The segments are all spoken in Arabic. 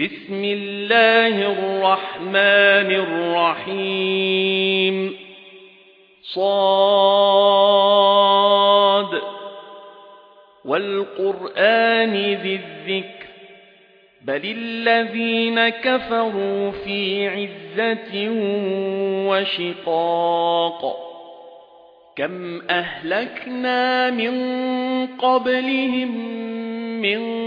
بسم الله الرحمن الرحيم. صاد. والقرآن ذي الذكر. بل الذين كفروا في عزة وشقاق. كم أهلكنا من قبلهم من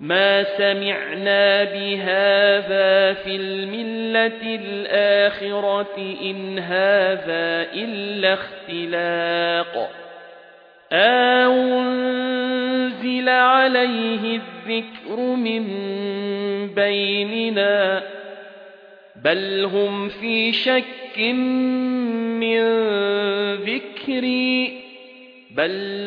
ما سمعنا بهذا في الملة الآخرة إن هذا إلا اختلاق أنزل عليه الذكر من بيننا بل هم في شك من ذكري بل